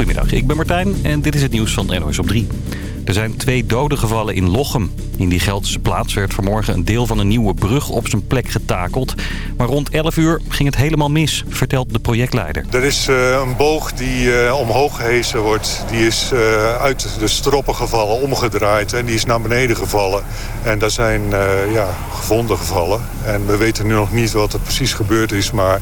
Goedemiddag, ik ben Martijn en dit is het nieuws van NOS op 3. Er zijn twee doden gevallen in Lochem. In die Gelderse plaats werd vanmorgen een deel van een nieuwe brug op zijn plek getakeld. Maar rond 11 uur ging het helemaal mis, vertelt de projectleider. Er is uh, een boog die uh, omhoog gehezen wordt. Die is uh, uit de stroppen gevallen, omgedraaid en die is naar beneden gevallen. En daar zijn ja, gevonden gevallen. En we weten nu nog niet wat er precies gebeurd is, maar...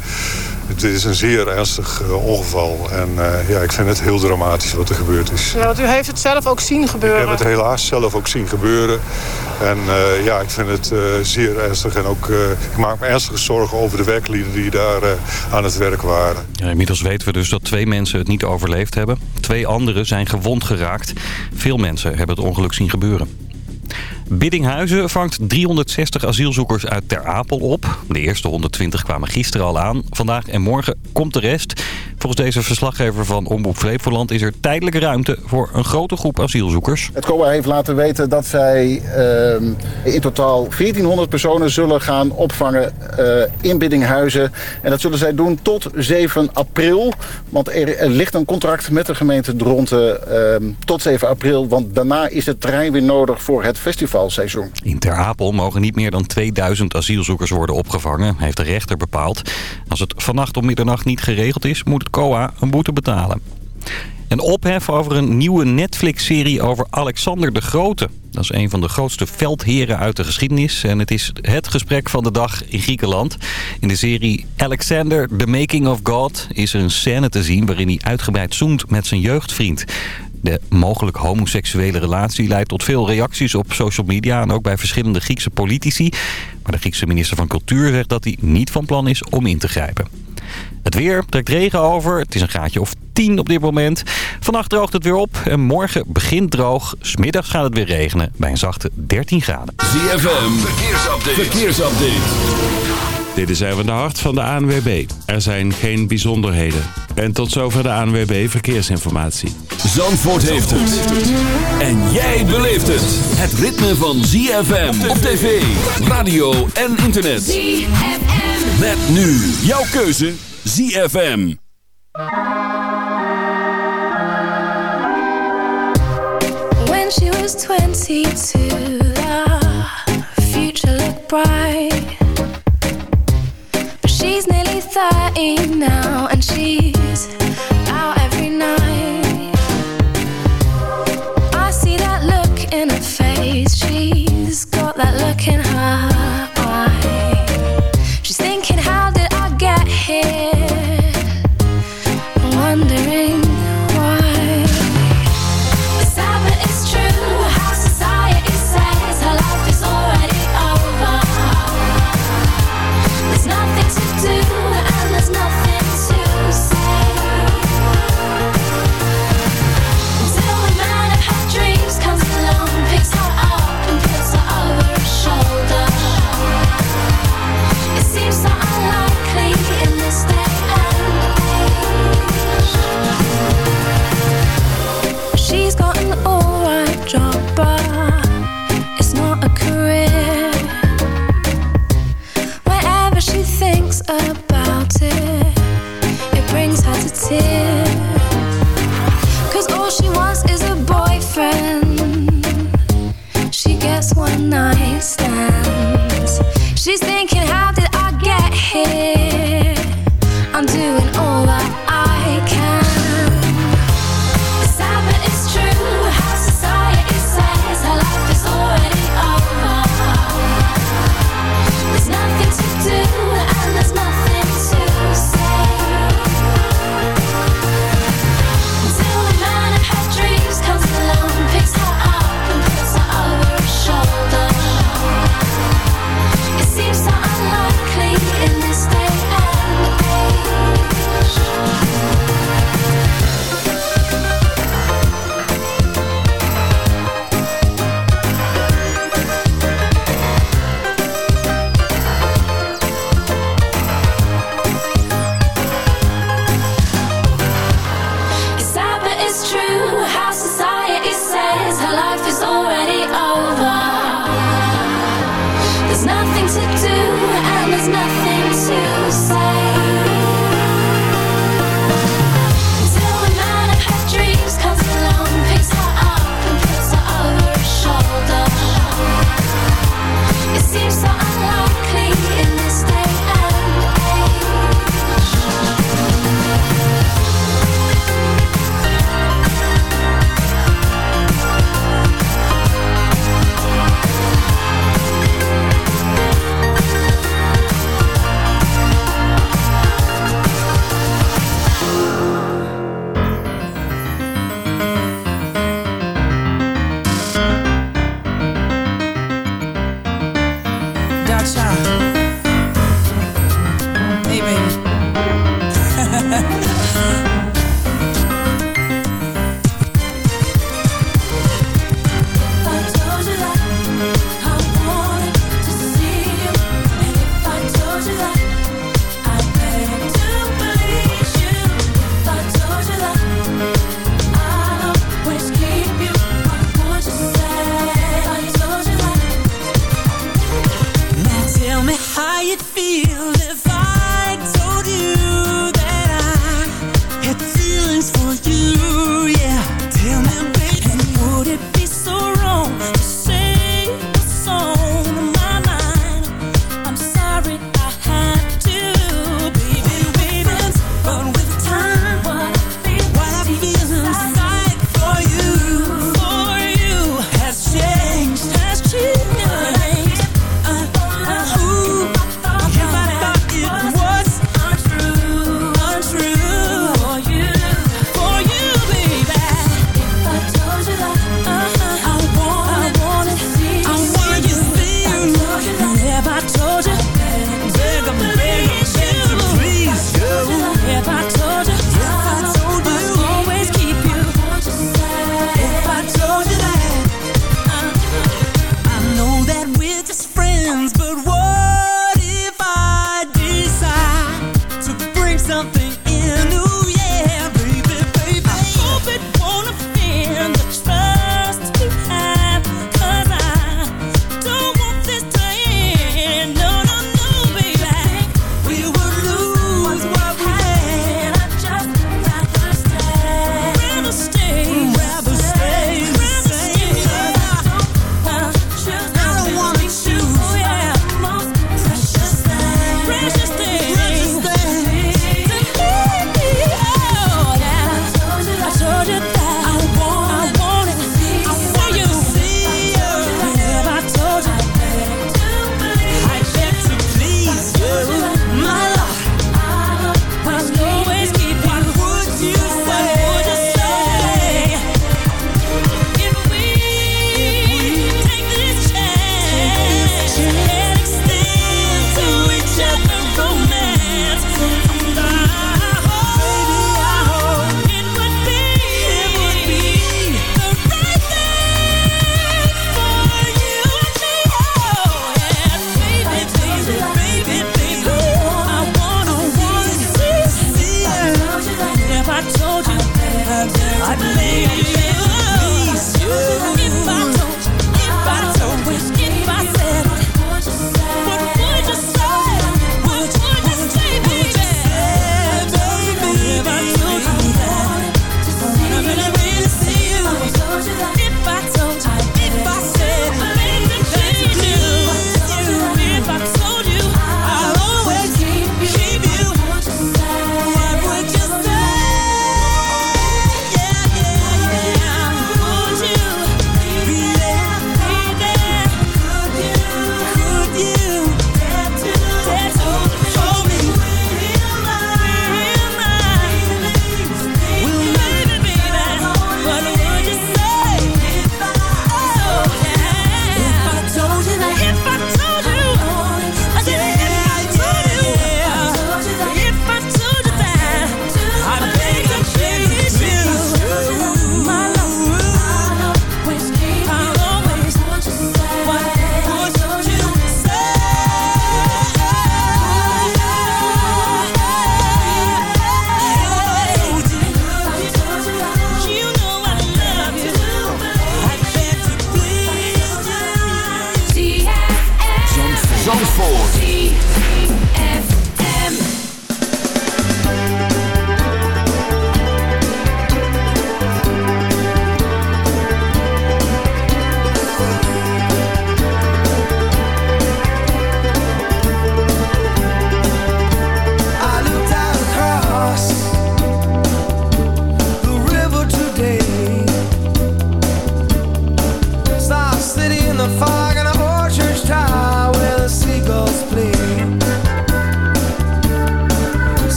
Het is een zeer ernstig uh, ongeval. En uh, ja, ik vind het heel dramatisch wat er gebeurd is. Ja, want u heeft het zelf ook zien gebeuren. Ik heb het helaas zelf ook zien gebeuren. En uh, ja, ik vind het zeer ernstig. En ook, ik maak me ernstige zorgen over de werklieden die daar aan het werk waren. Ja, inmiddels weten we dus dat twee mensen het niet overleefd hebben. Twee anderen zijn gewond geraakt. Veel mensen hebben het ongeluk zien gebeuren. Biddinghuizen vangt 360 asielzoekers uit Ter Apel op. De eerste 120 kwamen gisteren al aan. Vandaag en morgen komt de rest. Volgens deze verslaggever van Omroep Flevoland is er tijdelijke ruimte voor een grote groep asielzoekers. Het COA heeft laten weten dat zij uh, in totaal 1400 personen zullen gaan opvangen uh, in Biddinghuizen. En dat zullen zij doen tot 7 april. Want er, ligt een contract met de gemeente Dronten uh, tot 7 april. Want daarna is het terrein weer nodig voor het In Ter Apel mogen niet meer dan 2000 asielzoekers worden opgevangen, heeft de rechter bepaald. Als het vannacht om middernacht niet geregeld is, moet het COA een boete betalen. Een ophef over een nieuwe Netflix-serie over Alexander de Grote. Dat is een van de grootste veldheren uit de geschiedenis. En het is het gesprek van de dag in Griekenland. In de serie Alexander, The Making of God... is er een scène te zien waarin hij uitgebreid zoent met zijn jeugdvriend. De mogelijk homoseksuele relatie leidt tot veel reacties op social media... en ook bij verschillende Griekse politici. Maar de Griekse minister van Cultuur zegt dat hij niet van plan is om in te grijpen. Het weer trekt regen over. Het is een graadje of 10 op dit moment. Vannacht droogt het weer op en morgen begint droog. Smiddags gaat het weer regenen bij een zachte 13 graden. ZFM, verkeersupdate. verkeersupdate. Dit is even de hart van de ANWB. Er zijn geen bijzonderheden. En tot zover de ANWB Verkeersinformatie. Zandvoort heeft het. En jij beleeft het. Het ritme van ZFM op tv, radio en internet. ZFM. Met nu jouw keuze ZFM. When she was 22, the future looked bright. She's nearly 30 now, and she's out every night. I see that look in her face, she's got that look in her child. Hey, baby.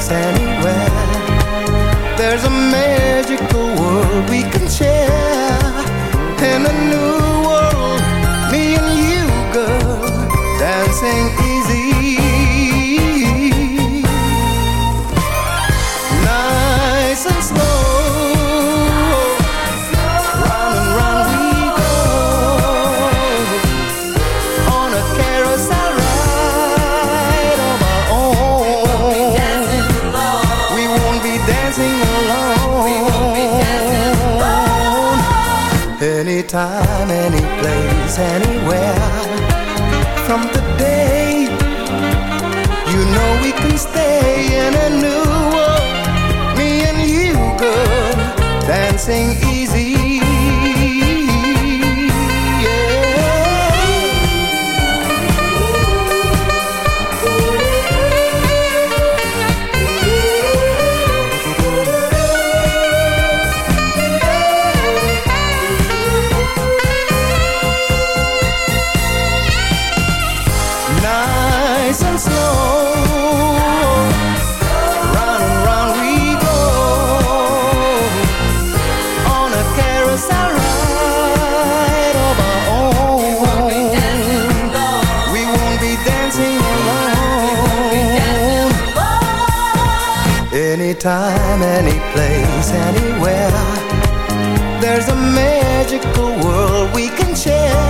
standing Anytime, any place, anywhere. From today, you know we can stay in a new world. Me and you, girl, dancing magical world we can share.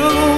blue.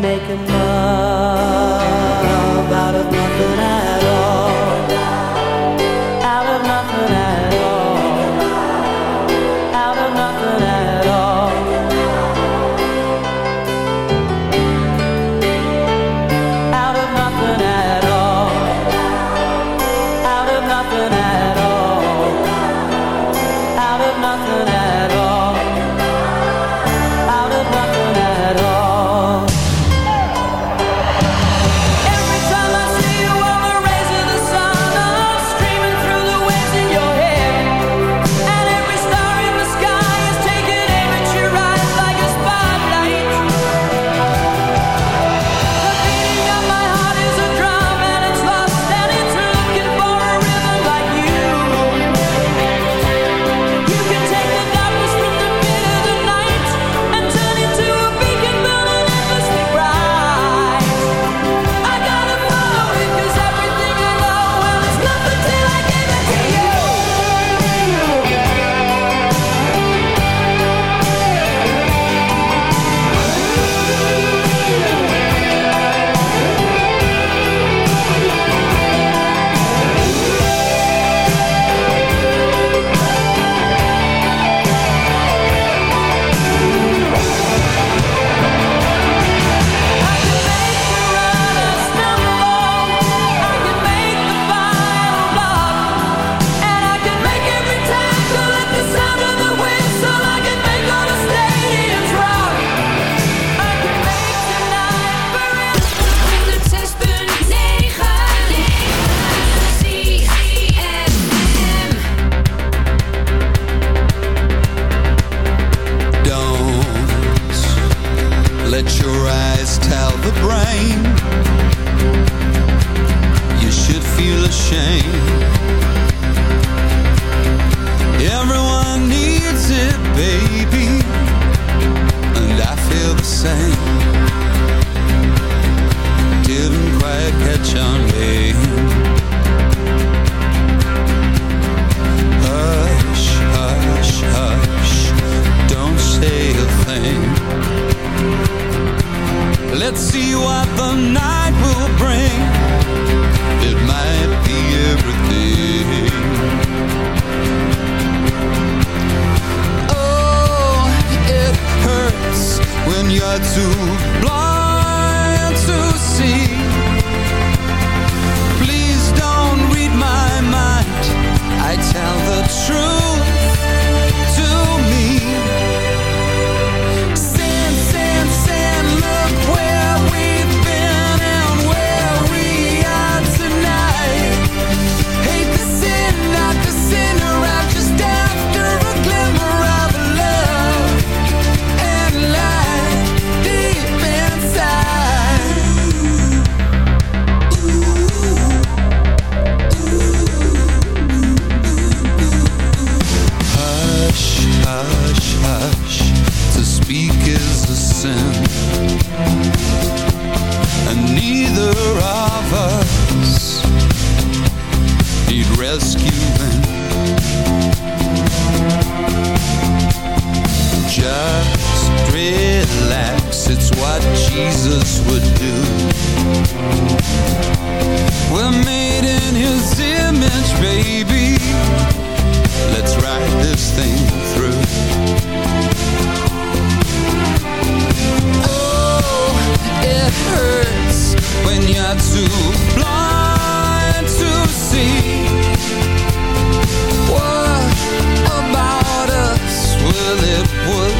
make love out of nothing. Jesus would do We're made in his image, baby Let's ride this thing through Oh, it hurts when you're too blind to see What about us? Will it work?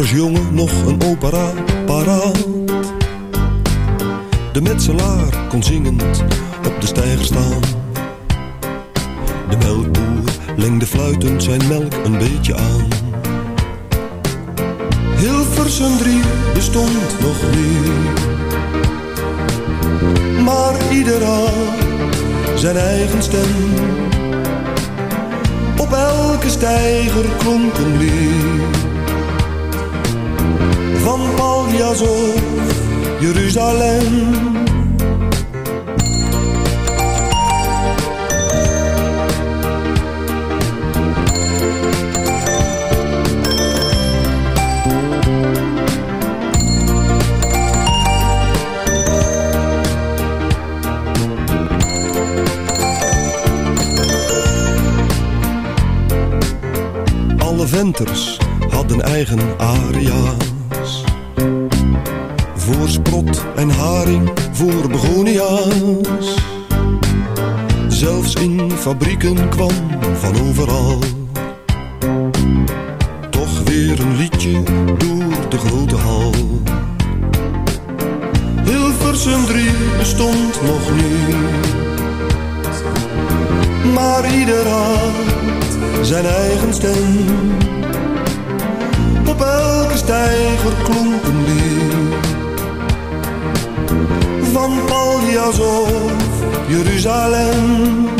Slagersjongen nog een opera paraat. De metselaar kon zingend op de steiger staan. De melkboer lengde fluitend zijn melk een beetje aan. Hilversum 3 bestond nog niet. Maar ieder had zijn eigen stem. Hilversum 3 bestond nog niet. Maar ieder had zijn eigen stem. Op elke steiger klonk een. Van Paljas of Jeruzalem.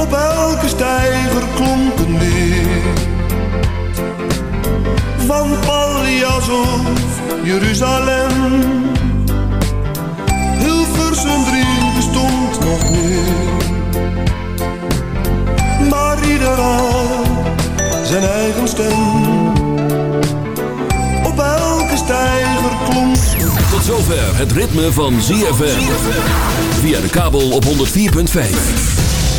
Op elke steiger klonk een lied Van Paljas of Jeruzalem. Hilversum 3 bestond nog niet. Maar ieder had zijn eigen stem. Op elke stijger klonk. Tot zover het ritme van ZFM. Via de kabel op 104.5.